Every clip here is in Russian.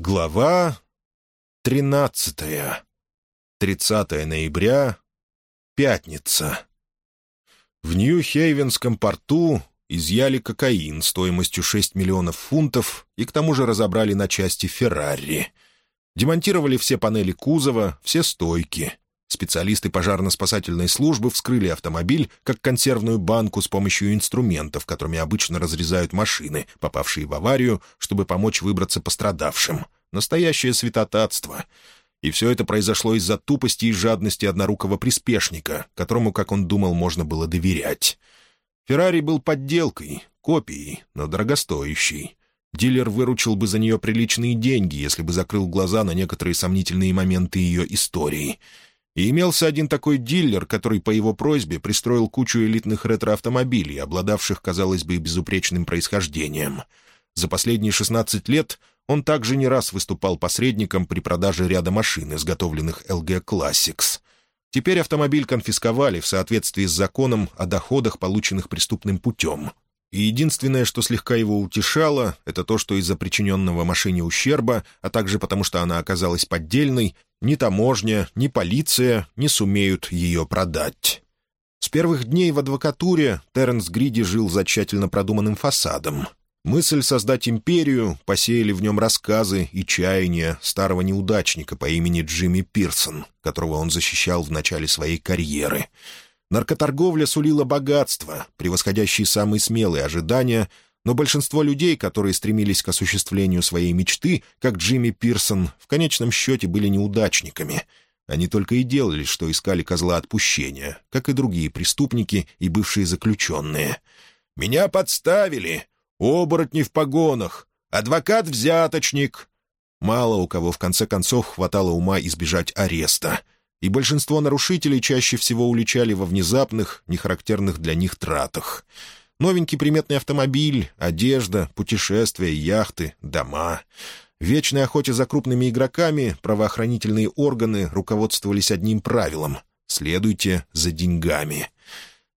Глава тринадцатая. 30 ноября. Пятница. В Нью-Хейвенском порту изъяли кокаин стоимостью 6 миллионов фунтов и к тому же разобрали на части «Феррари». Демонтировали все панели кузова, все стойки. Специалисты пожарно-спасательной службы вскрыли автомобиль, как консервную банку с помощью инструментов, которыми обычно разрезают машины, попавшие в аварию, чтобы помочь выбраться пострадавшим — Настоящее святотатство. И все это произошло из-за тупости и жадности однорукого приспешника, которому, как он думал, можно было доверять. Феррари был подделкой, копией, но дорогостоящей. Дилер выручил бы за нее приличные деньги, если бы закрыл глаза на некоторые сомнительные моменты ее истории. И имелся один такой дилер, который по его просьбе пристроил кучу элитных ретроавтомобилей, обладавших, казалось бы, безупречным происхождением. За последние 16 лет он также не раз выступал посредником при продаже ряда машин, изготовленных LG Classics. Теперь автомобиль конфисковали в соответствии с законом о доходах, полученных преступным путем. И единственное, что слегка его утешало, это то, что из-за причиненного машине ущерба, а также потому, что она оказалась поддельной, ни таможня, ни полиция не сумеют ее продать. С первых дней в адвокатуре Терренс Гриди жил за тщательно продуманным фасадом. Мысль создать империю посеяли в нем рассказы и чаяния старого неудачника по имени Джимми Пирсон, которого он защищал в начале своей карьеры. Наркоторговля сулила богатство, превосходящие самые смелые ожидания, но большинство людей, которые стремились к осуществлению своей мечты, как Джимми Пирсон, в конечном счете были неудачниками. Они только и делали, что искали козла отпущения, как и другие преступники и бывшие заключенные. «Меня подставили!» оборотни в погонах, адвокат-взяточник. Мало у кого в конце концов хватало ума избежать ареста, и большинство нарушителей чаще всего уличали во внезапных, нехарактерных для них тратах. Новенький приметный автомобиль, одежда, путешествия, яхты, дома. В вечной охоте за крупными игроками правоохранительные органы руководствовались одним правилом — следуйте за деньгами —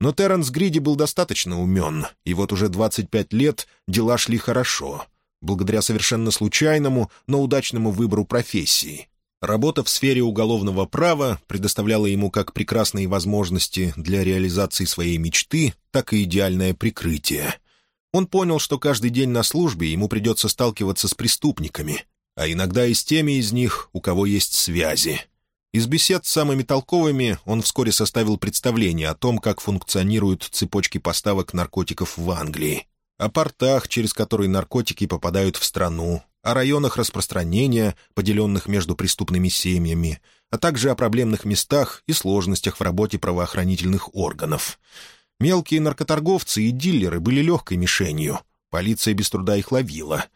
но Терренс Гриди был достаточно умен, и вот уже 25 лет дела шли хорошо, благодаря совершенно случайному, но удачному выбору профессии. Работа в сфере уголовного права предоставляла ему как прекрасные возможности для реализации своей мечты, так и идеальное прикрытие. Он понял, что каждый день на службе ему придется сталкиваться с преступниками, а иногда и с теми из них, у кого есть связи — из бесед с самыми толковыми он вскоре составил представление о том, как функционируют цепочки поставок наркотиков в Англии, о портах, через которые наркотики попадают в страну, о районах распространения, поделенных между преступными семьями, а также о проблемных местах и сложностях в работе правоохранительных органов. Мелкие наркоторговцы и дилеры были легкой мишенью. Полиция без труда их ловила —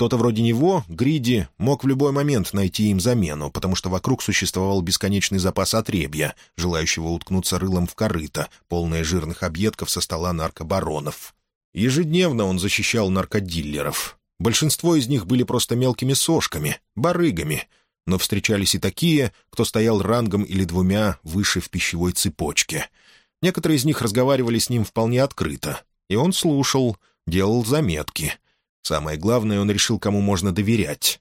кто-то вроде него, Гриди, мог в любой момент найти им замену, потому что вокруг существовал бесконечный запас отребья, желающего уткнуться рылом в корыто, полное жирных объедков со стола наркобаронов. Ежедневно он защищал наркодиллеров. Большинство из них были просто мелкими сошками, барыгами, но встречались и такие, кто стоял рангом или двумя выше в пищевой цепочке. Некоторые из них разговаривали с ним вполне открыто, и он слушал, делал заметки — Самое главное, он решил, кому можно доверять.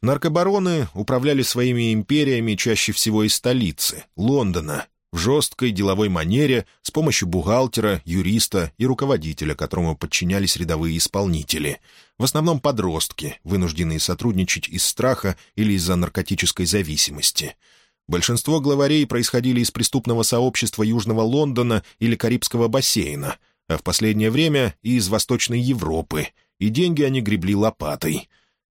Наркобароны управляли своими империями чаще всего из столицы, Лондона, в жесткой деловой манере, с помощью бухгалтера, юриста и руководителя, которому подчинялись рядовые исполнители. В основном подростки, вынужденные сотрудничать из страха или из-за наркотической зависимости. Большинство главарей происходили из преступного сообщества Южного Лондона или Карибского бассейна, а в последнее время и из Восточной Европы — и деньги они гребли лопатой.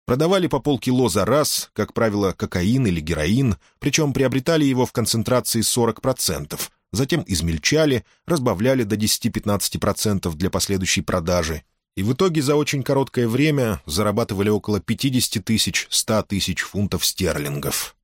Продавали по полкило за раз, как правило, кокаин или героин, причем приобретали его в концентрации 40%, затем измельчали, разбавляли до 10-15% для последующей продажи, и в итоге за очень короткое время зарабатывали около 50 тысяч, 100 тысяч фунтов стерлингов.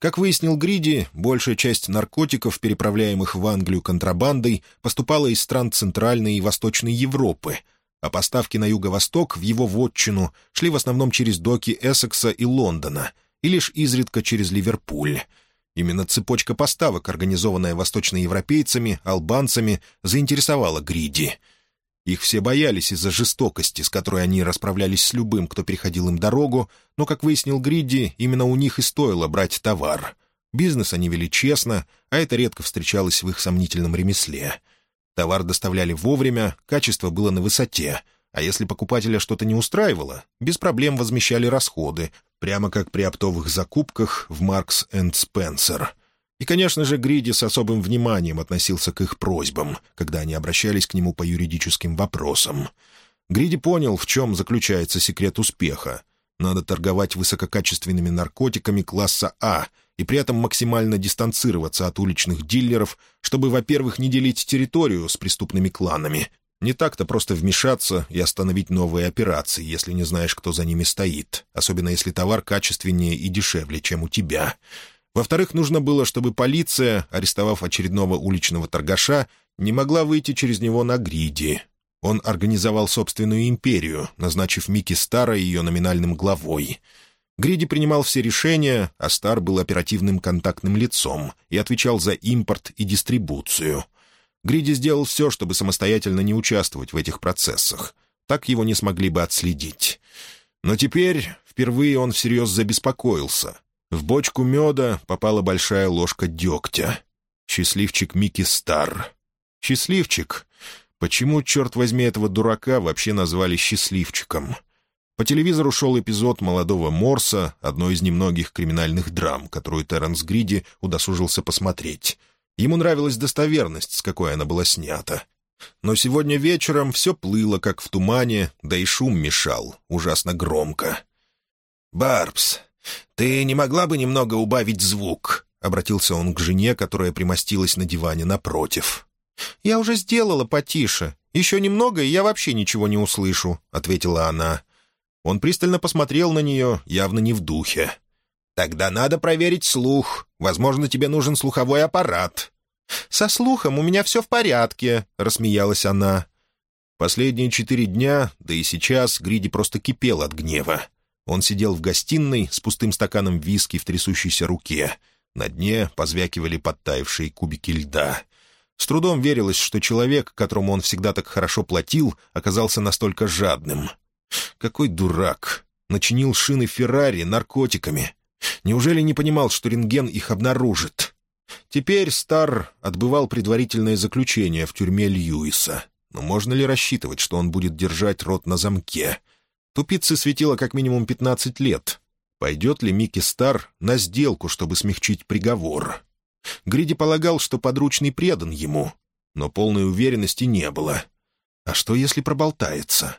Как выяснил Гриди, большая часть наркотиков, переправляемых в Англию контрабандой, поступала из стран Центральной и Восточной Европы, а поставки на юго-восток в его вотчину шли в основном через доки Эссекса и Лондона, и лишь изредка через Ливерпуль. Именно цепочка поставок, организованная восточноевропейцами, албанцами, заинтересовала Гриди. Их все боялись из-за жестокости, с которой они расправлялись с любым, кто переходил им дорогу, но, как выяснил Гриди, именно у них и стоило брать товар. Бизнес они вели честно, а это редко встречалось в их сомнительном ремесле. Товар доставляли вовремя, качество было на высоте, а если покупателя что-то не устраивало, без проблем возмещали расходы, прямо как при оптовых закупках в Маркс энд Спенсер — и, конечно же, Гриди с особым вниманием относился к их просьбам, когда они обращались к нему по юридическим вопросам. Гриди понял, в чем заключается секрет успеха. Надо торговать высококачественными наркотиками класса А и при этом максимально дистанцироваться от уличных дилеров, чтобы, во-первых, не делить территорию с преступными кланами. Не так-то просто вмешаться и остановить новые операции, если не знаешь, кто за ними стоит, особенно если товар качественнее и дешевле, чем у тебя. Во-вторых, нужно было, чтобы полиция, арестовав очередного уличного торгаша, не могла выйти через него на гриди. Он организовал собственную империю, назначив Микки Стара ее номинальным главой. Гриди принимал все решения, а Стар был оперативным контактным лицом и отвечал за импорт и дистрибуцию. Гриди сделал все, чтобы самостоятельно не участвовать в этих процессах. Так его не смогли бы отследить. Но теперь впервые он всерьез забеспокоился. В бочку меда попала большая ложка дегтя. Счастливчик Микки Стар. Счастливчик? Почему, черт возьми, этого дурака вообще назвали счастливчиком? По телевизору шел эпизод «Молодого Морса», одной из немногих криминальных драм, которую Терренс Гриди удосужился посмотреть. Ему нравилась достоверность, с какой она была снята. Но сегодня вечером все плыло, как в тумане, да и шум мешал, ужасно громко. «Барбс, «Ты не могла бы немного убавить звук?» — обратился он к жене, которая примостилась на диване напротив. «Я уже сделала потише. Еще немного, и я вообще ничего не услышу», — ответила она. Он пристально посмотрел на нее, явно не в духе. «Тогда надо проверить слух. Возможно, тебе нужен слуховой аппарат». «Со слухом у меня все в порядке», — рассмеялась она. Последние четыре дня, да и сейчас, Гриди просто кипел от гнева. Он сидел в гостиной с пустым стаканом виски в трясущейся руке. На дне позвякивали подтаявшие кубики льда. С трудом верилось, что человек, которому он всегда так хорошо платил, оказался настолько жадным. Какой дурак! Начинил шины Феррари наркотиками. Неужели не понимал, что рентген их обнаружит? Теперь Стар отбывал предварительное заключение в тюрьме Льюиса. Но можно ли рассчитывать, что он будет держать рот на замке? Тупице светило как минимум 15 лет. Пойдет ли Микки Стар на сделку, чтобы смягчить приговор? Гриди полагал, что подручный предан ему, но полной уверенности не было. А что, если проболтается?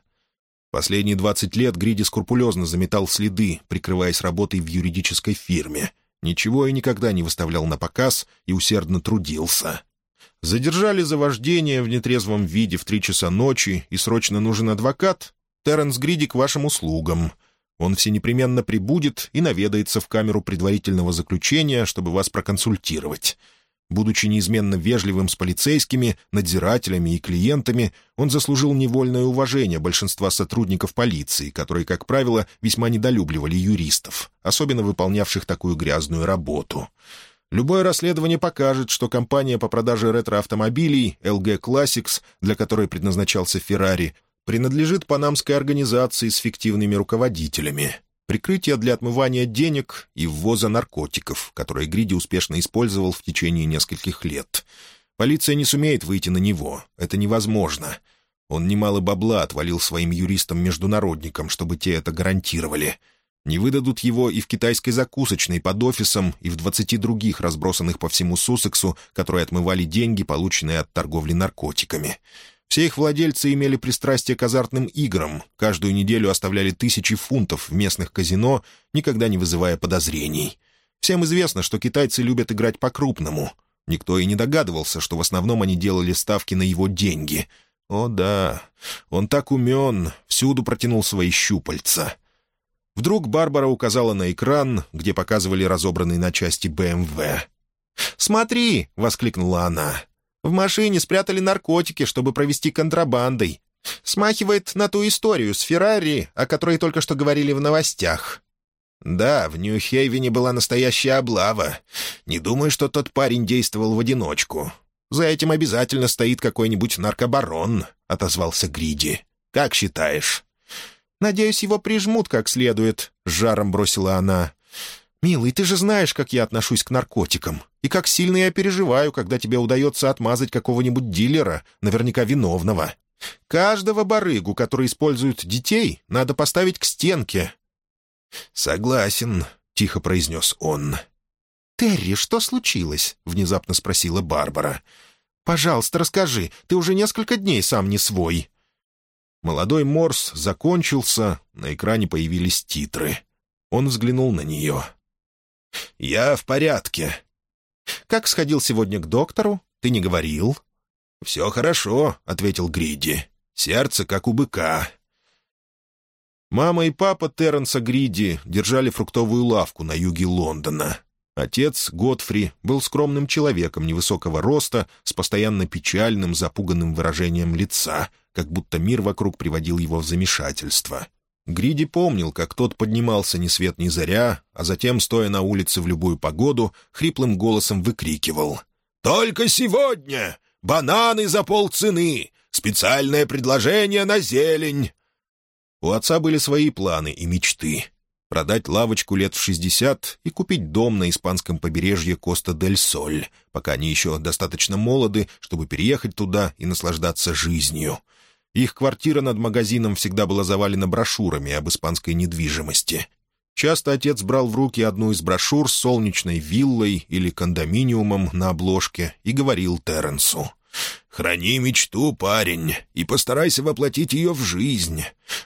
Последние 20 лет Гриди скрупулезно заметал следы, прикрываясь работой в юридической фирме. Ничего и никогда не выставлял на показ и усердно трудился. Задержали за вождение в нетрезвом виде в три часа ночи, и срочно нужен адвокат? Терренс Гриди к вашим услугам. Он все непременно прибудет и наведается в камеру предварительного заключения, чтобы вас проконсультировать. Будучи неизменно вежливым с полицейскими, надзирателями и клиентами, он заслужил невольное уважение большинства сотрудников полиции, которые, как правило, весьма недолюбливали юристов, особенно выполнявших такую грязную работу. Любое расследование покажет, что компания по продаже ретроавтомобилей LG Classics, для которой предназначался Ferrari, принадлежит панамской организации с фиктивными руководителями. Прикрытие для отмывания денег и ввоза наркотиков, которые Гриди успешно использовал в течение нескольких лет. Полиция не сумеет выйти на него. Это невозможно. Он немало бабла отвалил своим юристам-международникам, чтобы те это гарантировали. Не выдадут его и в китайской закусочной под офисом, и в двадцати других, разбросанных по всему Суссексу, которые отмывали деньги, полученные от торговли наркотиками. Все их владельцы имели пристрастие к азартным играм, каждую неделю оставляли тысячи фунтов в местных казино, никогда не вызывая подозрений. Всем известно, что китайцы любят играть по-крупному. Никто и не догадывался, что в основном они делали ставки на его деньги. О да, он так умен, всюду протянул свои щупальца. Вдруг Барбара указала на экран, где показывали разобранный на части БМВ. «Смотри!» — воскликнула она. В машине спрятали наркотики, чтобы провести контрабандой. Смахивает на ту историю с Феррари, о которой только что говорили в новостях. Да, в Нью-Хейвене была настоящая облава. Не думаю, что тот парень действовал в одиночку. За этим обязательно стоит какой-нибудь наркобарон», — отозвался Гриди. «Как считаешь?» «Надеюсь, его прижмут как следует», — жаром бросила она. «Милый, ты же знаешь, как я отношусь к наркотикам, и как сильно я переживаю, когда тебе удается отмазать какого-нибудь дилера, наверняка виновного. Каждого барыгу, который использует детей, надо поставить к стенке». «Согласен», — тихо произнес он. «Терри, что случилось?» — внезапно спросила Барбара. «Пожалуйста, расскажи, ты уже несколько дней сам не свой». Молодой Морс закончился, на экране появились титры. Он взглянул на нее. «Я в порядке». «Как сходил сегодня к доктору? Ты не говорил?» «Все хорошо», — ответил Гриди. «Сердце как у быка». Мама и папа Терренса Гриди держали фруктовую лавку на юге Лондона. Отец, Готфри, был скромным человеком невысокого роста, с постоянно печальным, запуганным выражением лица, как будто мир вокруг приводил его в замешательство. Гриди помнил, как тот поднимался ни свет ни заря, а затем, стоя на улице в любую погоду, хриплым голосом выкрикивал. «Только сегодня! Бананы за полцены! Специальное предложение на зелень!» У отца были свои планы и мечты продать лавочку лет в шестьдесят и купить дом на испанском побережье Коста-дель-Соль, пока они еще достаточно молоды, чтобы переехать туда и наслаждаться жизнью. Их квартира над магазином всегда была завалена брошюрами об испанской недвижимости. Часто отец брал в руки одну из брошюр с солнечной виллой или кондоминиумом на обложке и говорил Терренсу — Храни мечту, парень, и постарайся воплотить ее в жизнь.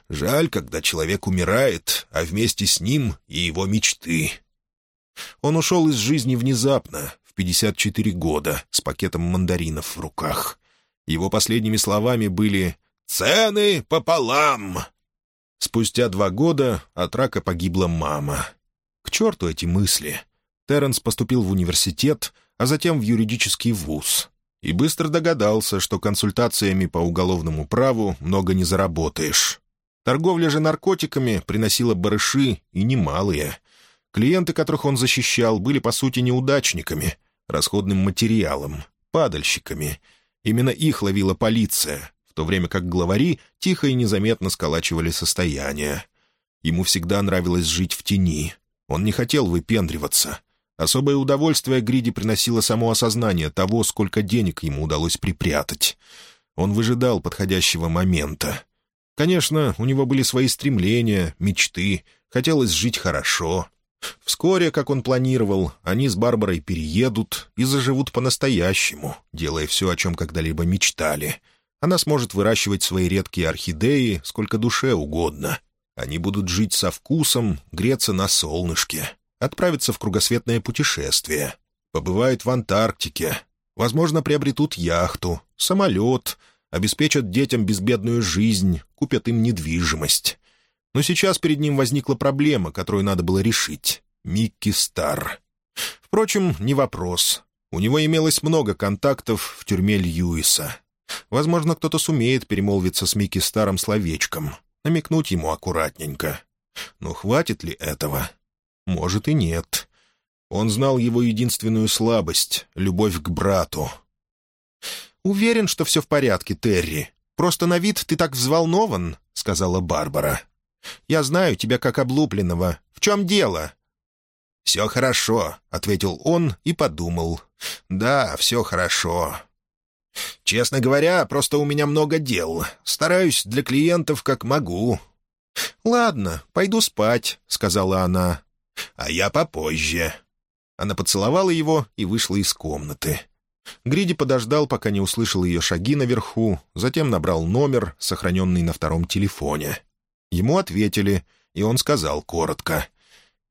Жаль, когда человек умирает, а вместе с ним и его мечты. Он ушел из жизни внезапно, в 54 года, с пакетом мандаринов в руках. Его последними словами были «Цены пополам!» Спустя два года от рака погибла мама. К черту эти мысли. Терренс поступил в университет, а затем в юридический вуз и быстро догадался, что консультациями по уголовному праву много не заработаешь. Торговля же наркотиками приносила барыши и немалые. Клиенты, которых он защищал, были, по сути, неудачниками, расходным материалом, падальщиками. Именно их ловила полиция, то время как главари тихо и незаметно сколачивали состояние. Ему всегда нравилось жить в тени. Он не хотел выпендриваться. Особое удовольствие Гриди приносило само осознание того, сколько денег ему удалось припрятать. Он выжидал подходящего момента. Конечно, у него были свои стремления, мечты, хотелось жить хорошо. Вскоре, как он планировал, они с Барбарой переедут и заживут по-настоящему, делая все, о чем когда-либо мечтали. Она сможет выращивать свои редкие орхидеи сколько душе угодно. Они будут жить со вкусом, греться на солнышке отправятся в кругосветное путешествие, побывают в Антарктике, возможно, приобретут яхту, самолет, обеспечат детям безбедную жизнь, купят им недвижимость. Но сейчас перед ним возникла проблема, которую надо было решить. Микки Стар. Впрочем, не вопрос. У него имелось много контактов в тюрьме Льюиса. Возможно, кто-то сумеет перемолвиться с Микки Старом словечком, намекнуть ему аккуратненько. Но хватит ли этого? Может и нет. Он знал его единственную слабость — любовь к брату. «Уверен, что все в порядке, Терри. Просто на вид ты так взволнован», — сказала Барбара. «Я знаю тебя как облупленного. В чем дело?» «Все хорошо», — ответил он и подумал. «Да, все хорошо. Честно говоря, просто у меня много дел. Стараюсь для клиентов как могу». «Ладно, пойду спать», — сказала она а я попозже». Она поцеловала его и вышла из комнаты. Гриди подождал, пока не услышал ее шаги наверху, затем набрал номер, сохраненный на втором телефоне. Ему ответили, и он сказал коротко.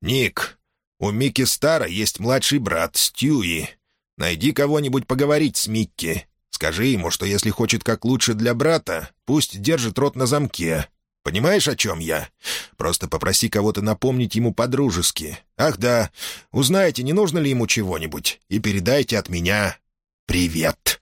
«Ник, у Микки Стара есть младший брат, Стюи. Найди кого-нибудь поговорить с Микки. Скажи ему, что если хочет как лучше для брата, пусть держит рот на замке, Понимаешь, о чем я? Просто попроси кого-то напомнить ему по-дружески. Ах да, узнайте, не нужно ли ему чего-нибудь, и передайте от меня привет».